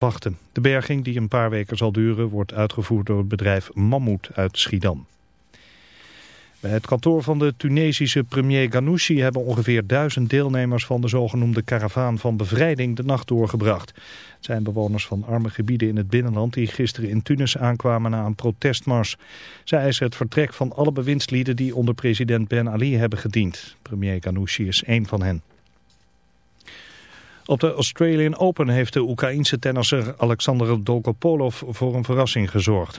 wachten. De berging, die een paar weken zal duren, wordt uitgevoerd door het bedrijf Mammoet uit Schiedam. Bij het kantoor van de Tunesische premier Ghanouchi hebben ongeveer duizend deelnemers van de zogenoemde karavaan van bevrijding de nacht doorgebracht. Het zijn bewoners van arme gebieden in het binnenland die gisteren in Tunis aankwamen na een protestmars. Zij eisen het vertrek van alle bewindslieden die onder president Ben Ali hebben gediend. Premier Ghanouchi is één van hen. Op de Australian Open heeft de Oekraïense tennisser Alexander Dolgopolov voor een verrassing gezorgd.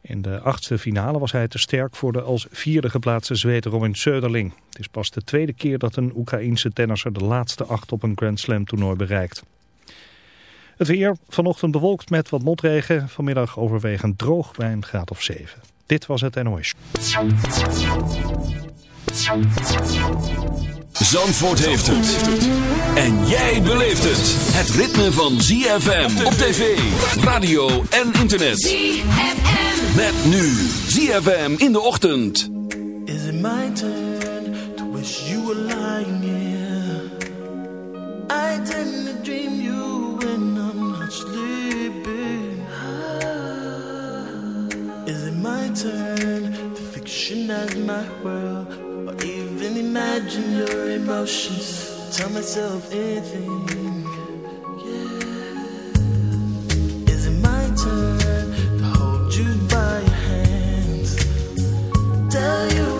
In de achtste finale was hij te sterk voor de als vierde geplaatste Zweed Robin Söderling. Het is pas de tweede keer dat een Oekraïense tennisser de laatste acht op een Grand Slam toernooi bereikt. Het weer vanochtend bewolkt met wat motregen, vanmiddag overwegend droog bij een graad of 7. Dit was het NOS. Zandvoort heeft het. En jij beleeft het. Het ritme van ZFM op tv, radio en internet. ZFM. Met nu ZFM in de ochtend. Is it my turn to wish you were lying here? I tend to dream you when I'm not sleeping. Is it my turn to fictionize my world? Even imagine your emotions? Tell myself anything. Is it my turn to hold you by your hands? Tell you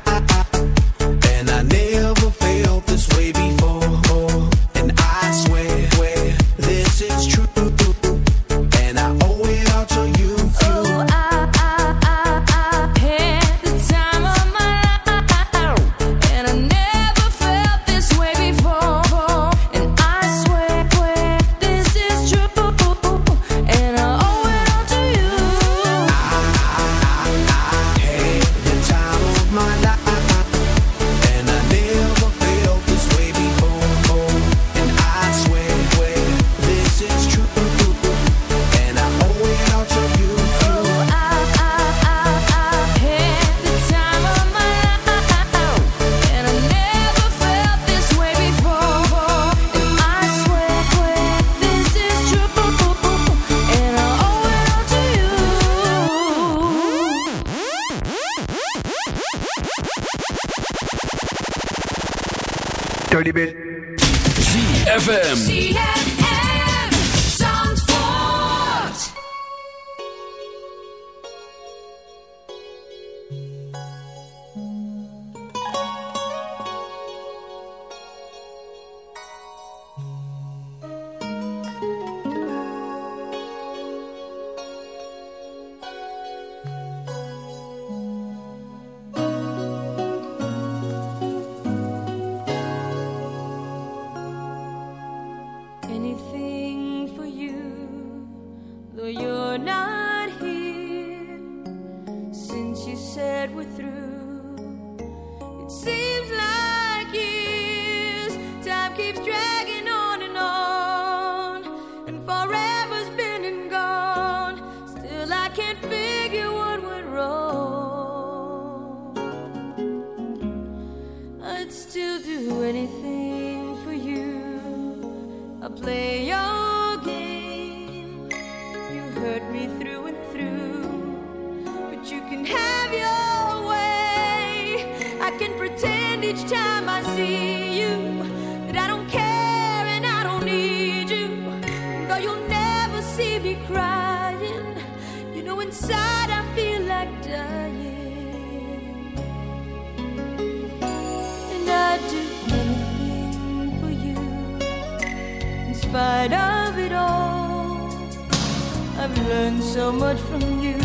I've learned so much from you.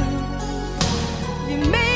You made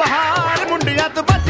ਬਹਾਰ ਮੁੰਡਿਆਂ ਤੋਂ ਬਚ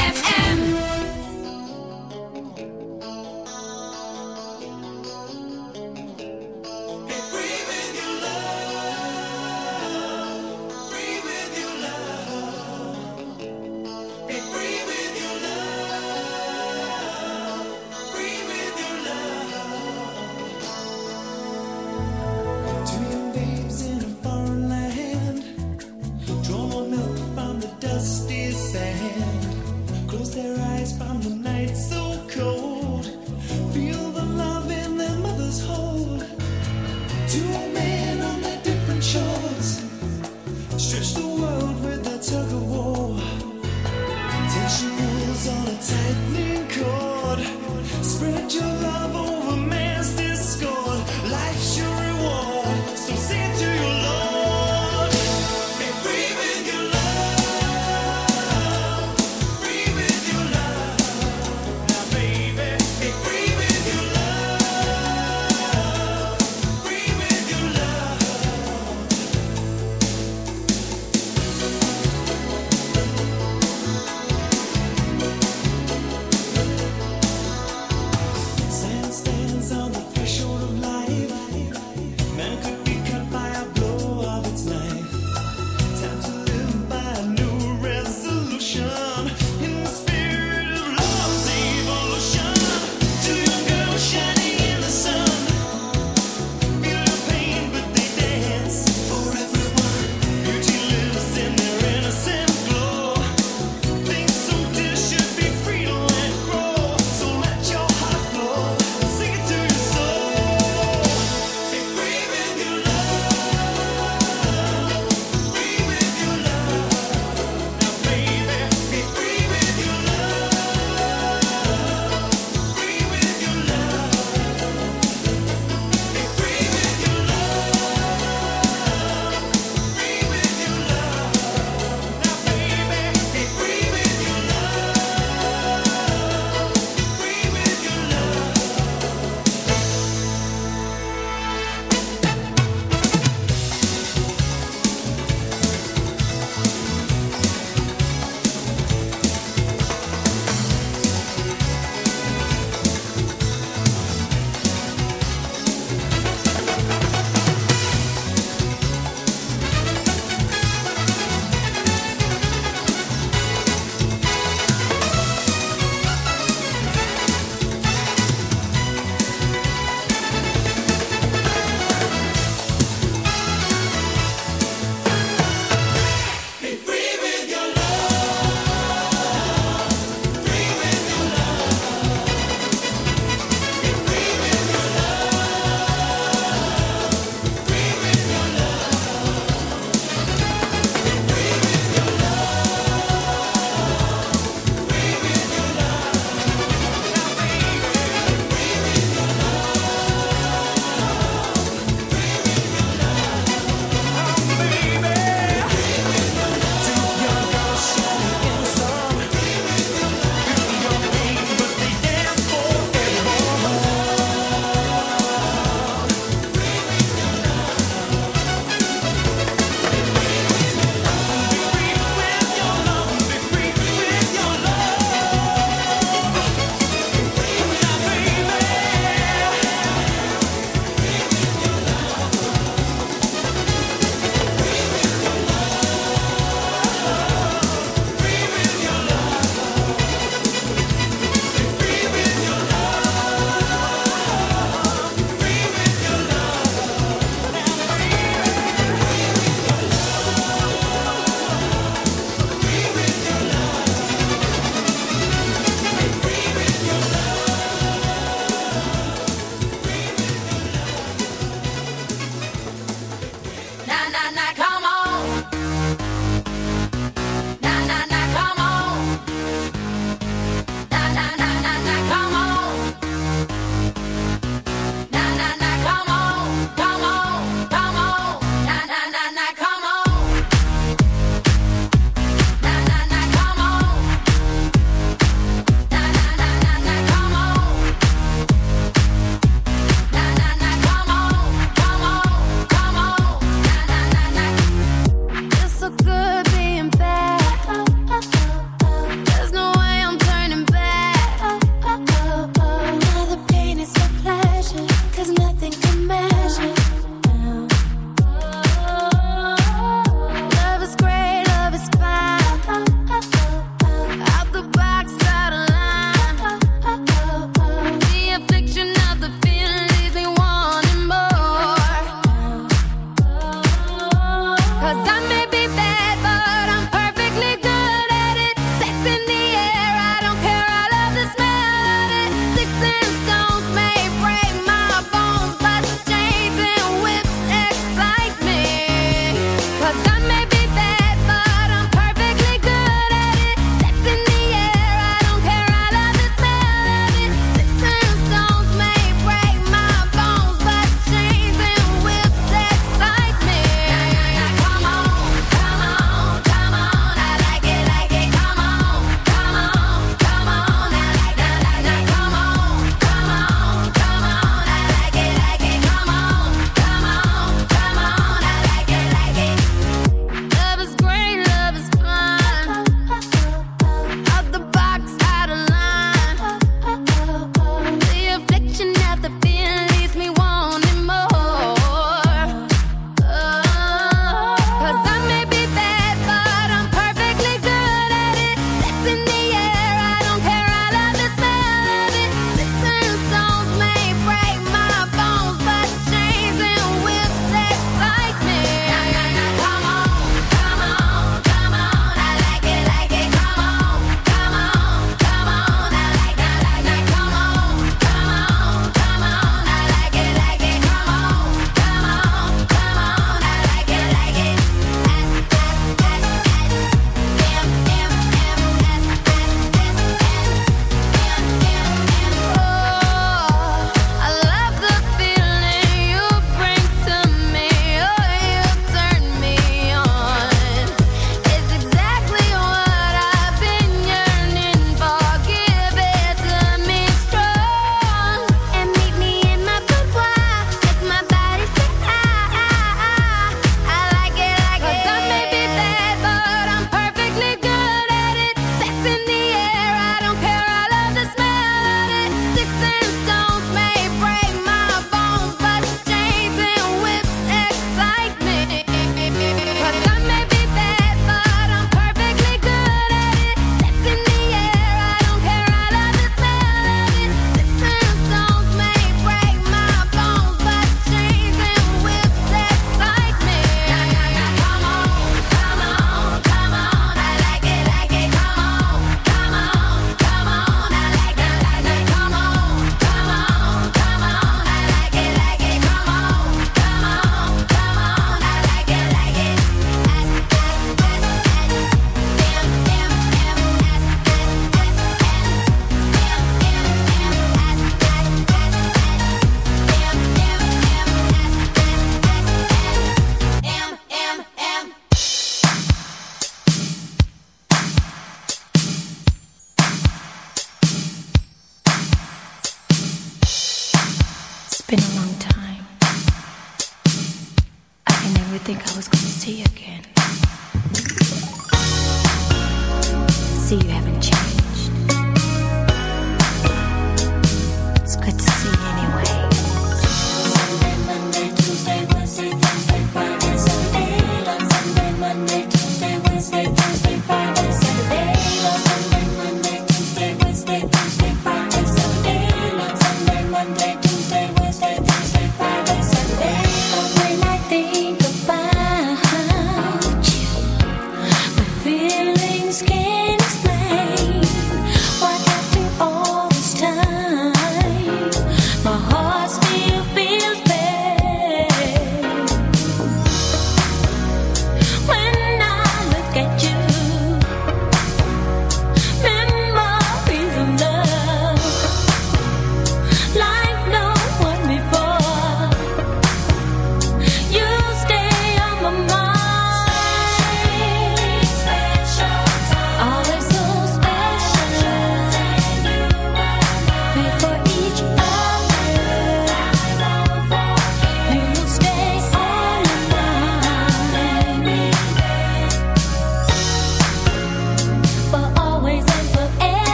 world.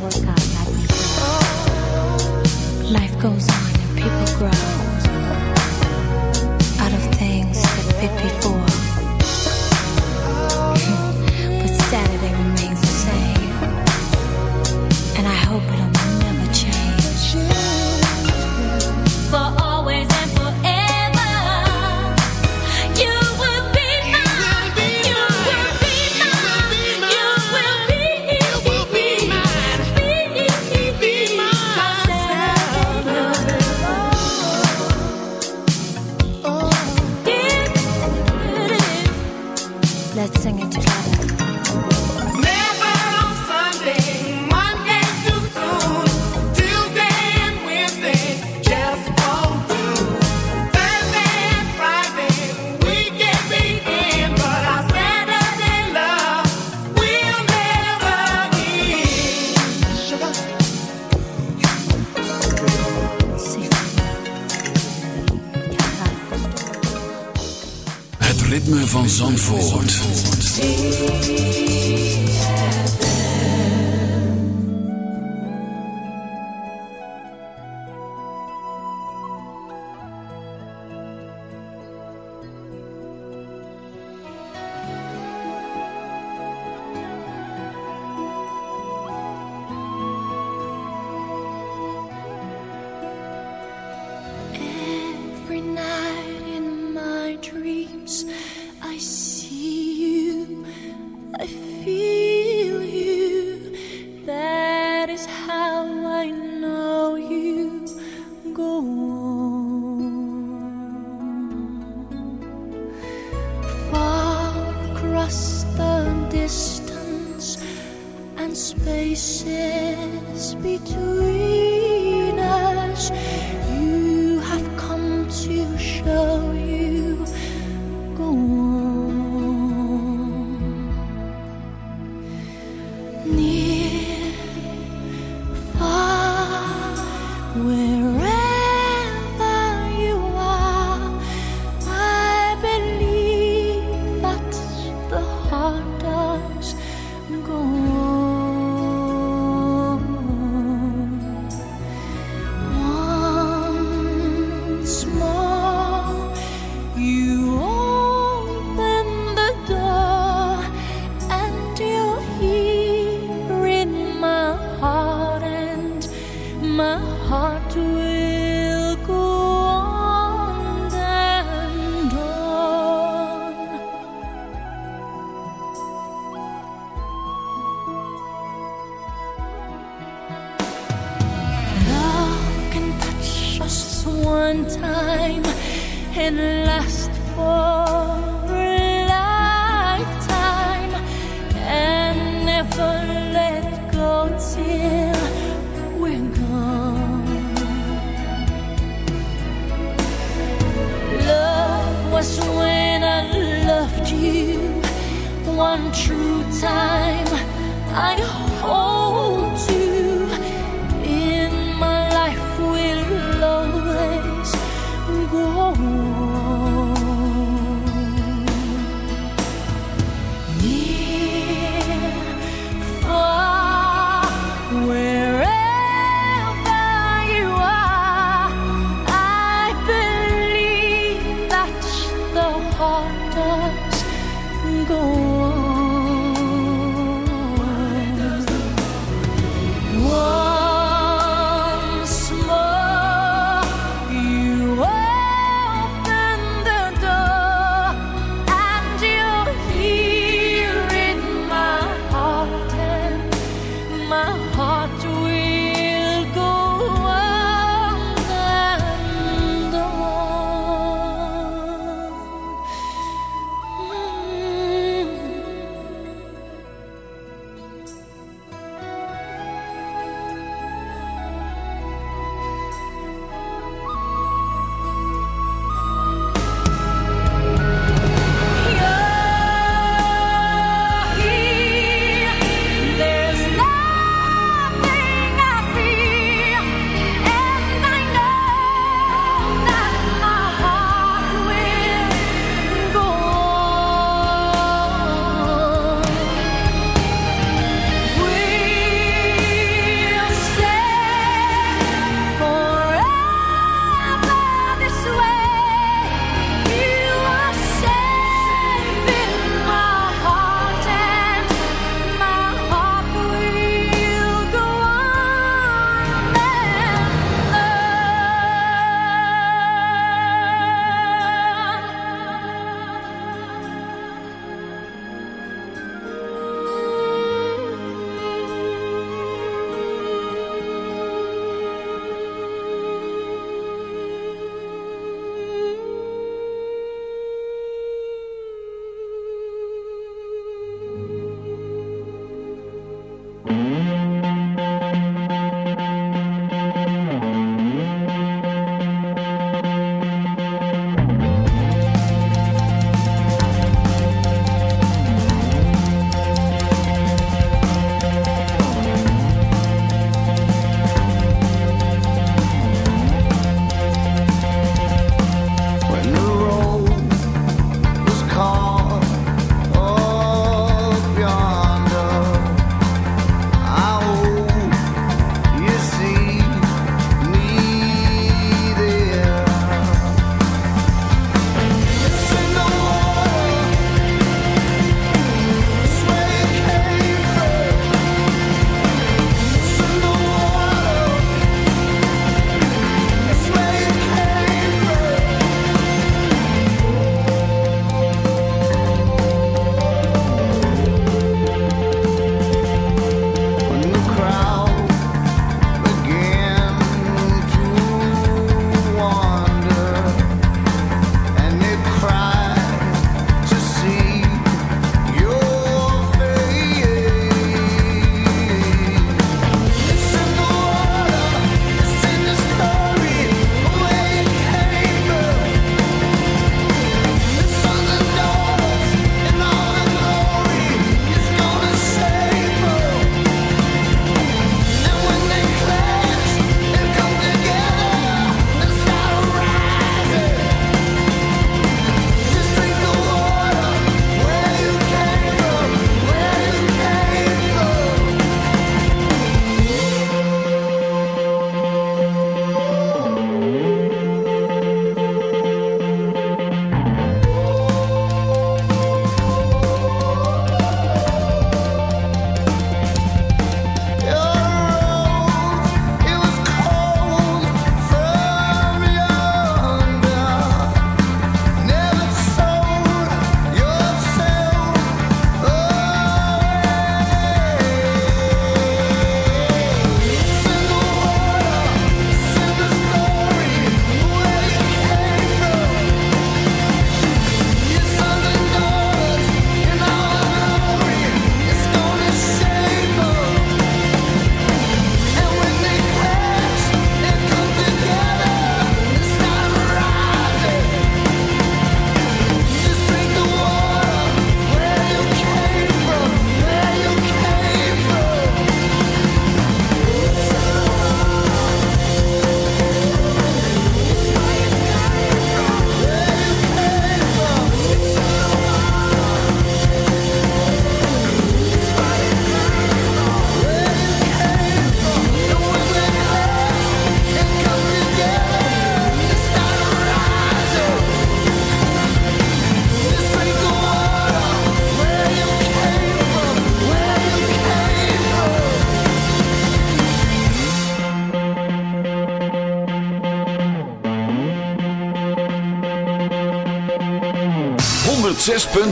Work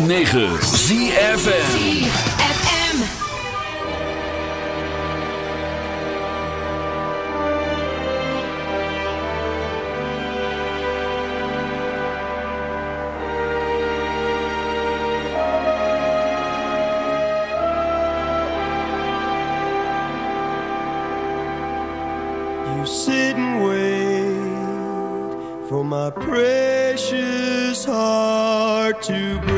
106.9 ZFM my precious heart to break.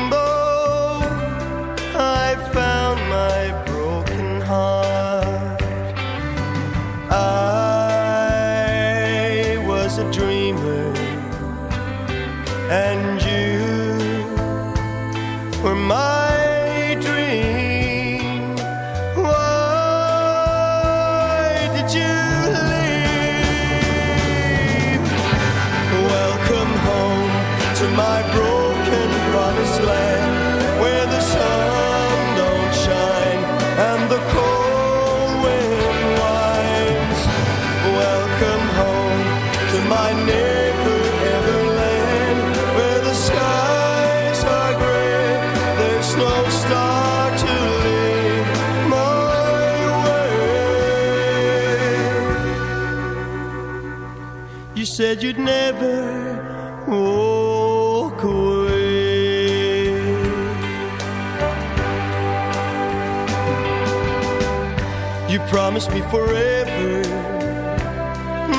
promised me forever,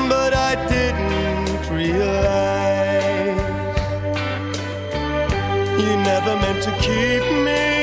but I didn't realize you never meant to keep me.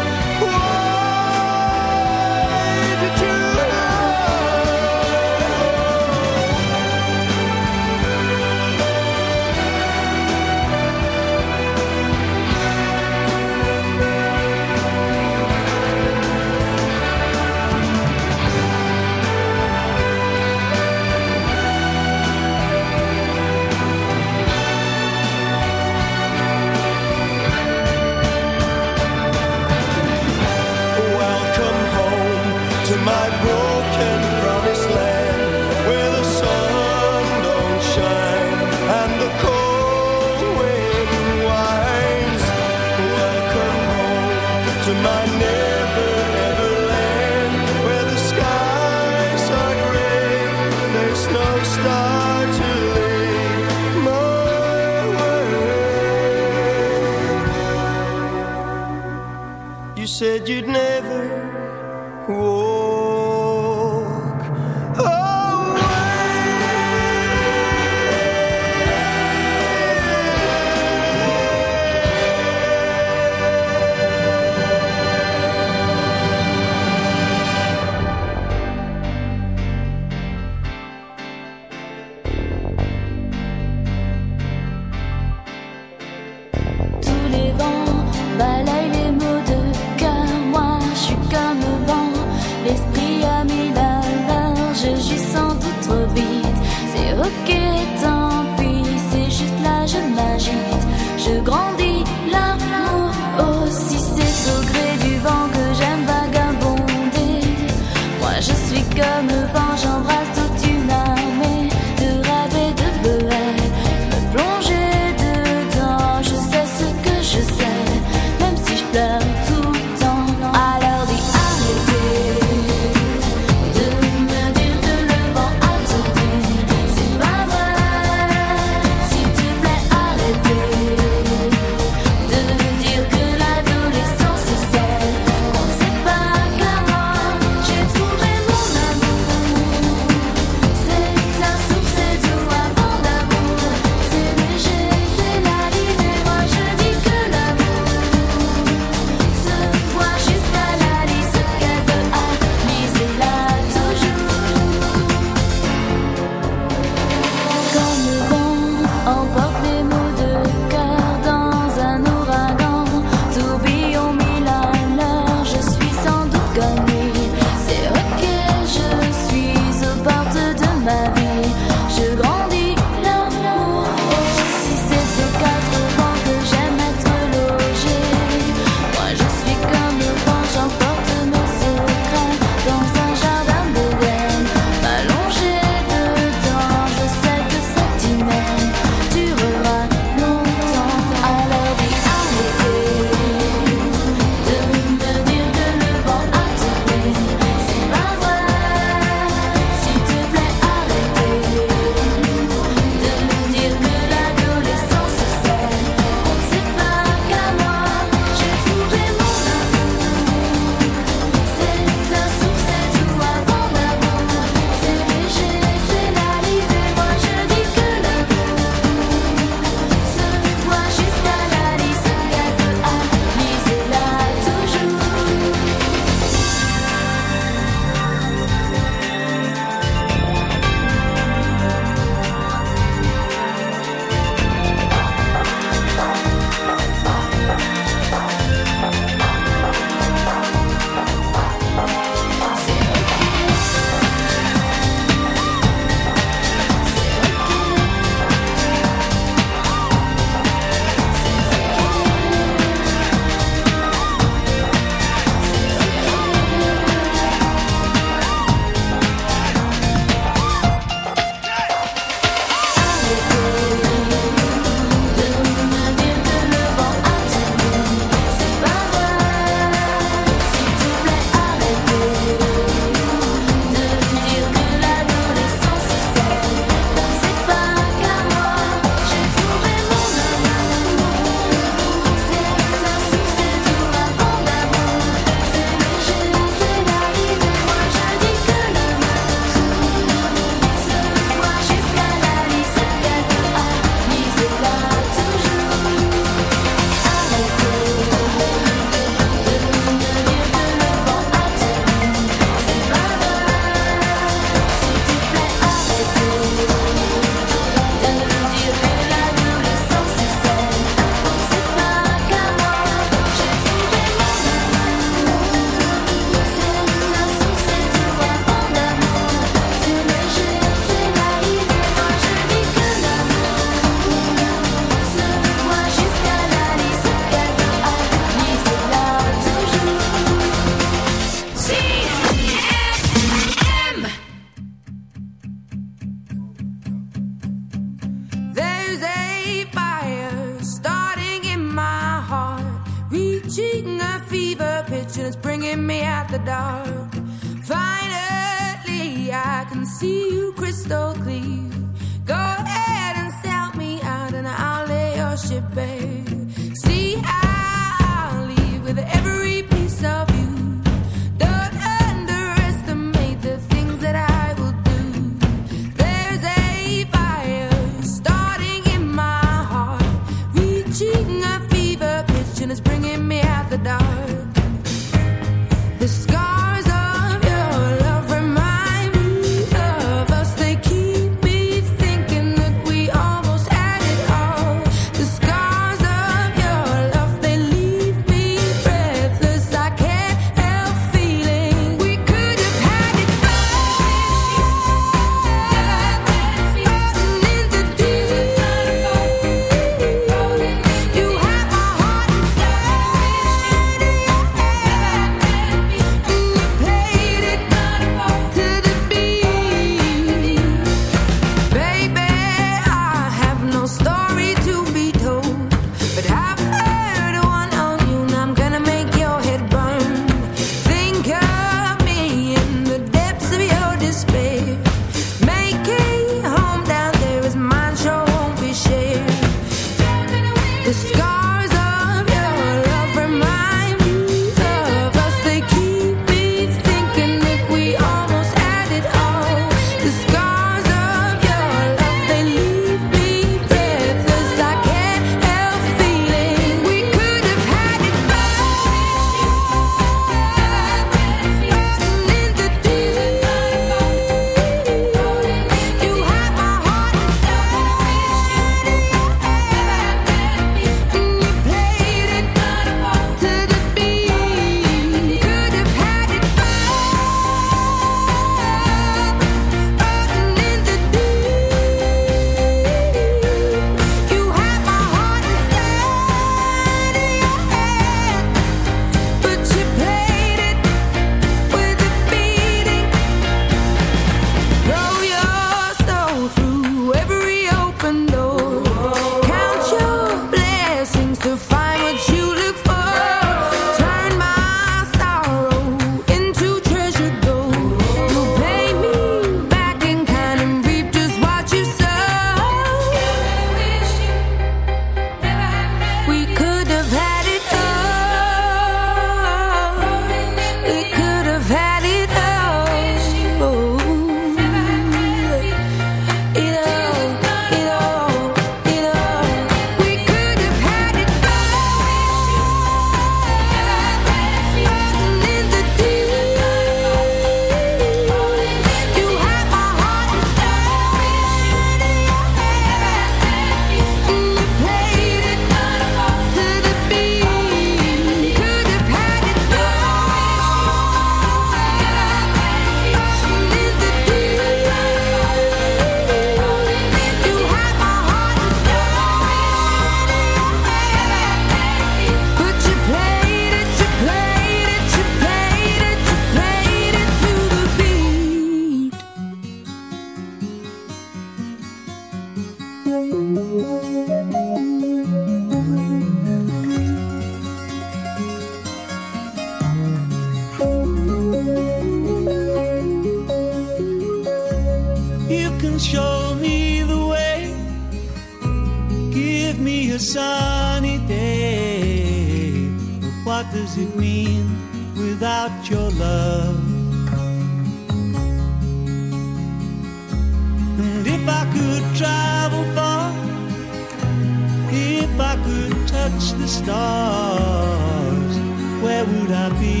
touch the stars, where would I be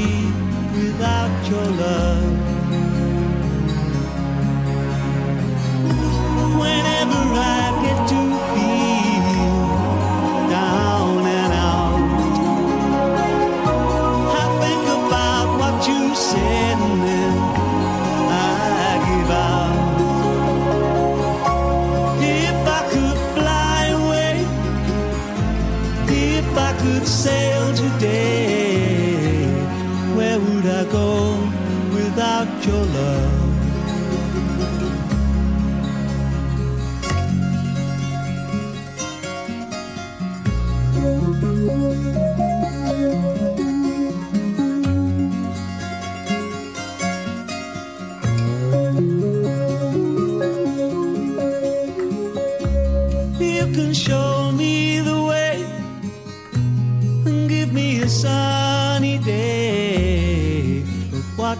without your love? whenever I get to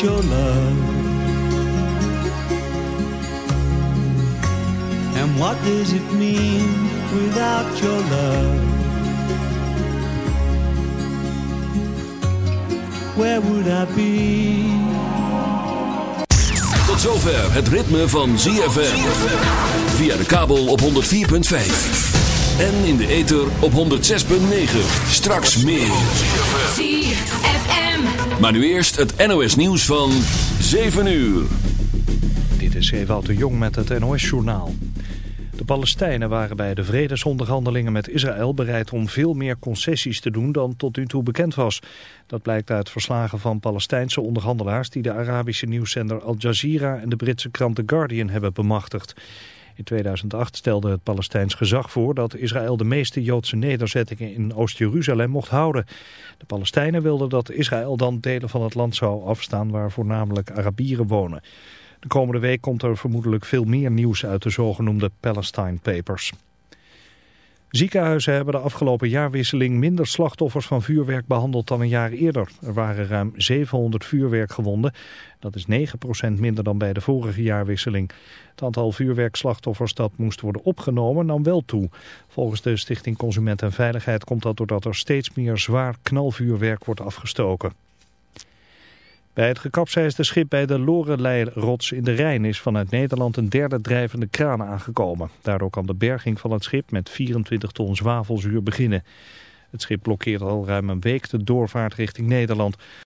Your love? And what does it mean without your love? Where would I be? Tot zover het ritme van ZFM. Via de kabel op 104.5. En in de ether op 106.9. Straks meer. ZFM. Maar nu eerst het NOS nieuws van 7 uur. Dit is Ewout de Jong met het NOS-journaal. De Palestijnen waren bij de vredesonderhandelingen met Israël bereid om veel meer concessies te doen dan tot nu toe bekend was. Dat blijkt uit verslagen van Palestijnse onderhandelaars die de Arabische nieuwszender Al Jazeera en de Britse krant The Guardian hebben bemachtigd. In 2008 stelde het Palestijns gezag voor dat Israël de meeste Joodse nederzettingen in Oost-Jeruzalem mocht houden. De Palestijnen wilden dat Israël dan delen van het land zou afstaan waar voornamelijk Arabieren wonen. De komende week komt er vermoedelijk veel meer nieuws uit de zogenoemde Palestine Papers. Ziekenhuizen hebben de afgelopen jaarwisseling minder slachtoffers van vuurwerk behandeld dan een jaar eerder. Er waren ruim 700 vuurwerkgewonden. Dat is 9% minder dan bij de vorige jaarwisseling. Het aantal vuurwerkslachtoffers dat moest worden opgenomen nam wel toe. Volgens de Stichting Consument en Veiligheid komt dat doordat er steeds meer zwaar knalvuurwerk wordt afgestoken. Bij het gekapseisde schip bij de Lorelei-rots in de Rijn is vanuit Nederland een derde drijvende kraan aangekomen. Daardoor kan de berging van het schip met 24 ton zwavelzuur beginnen. Het schip blokkeert al ruim een week de doorvaart richting Nederland.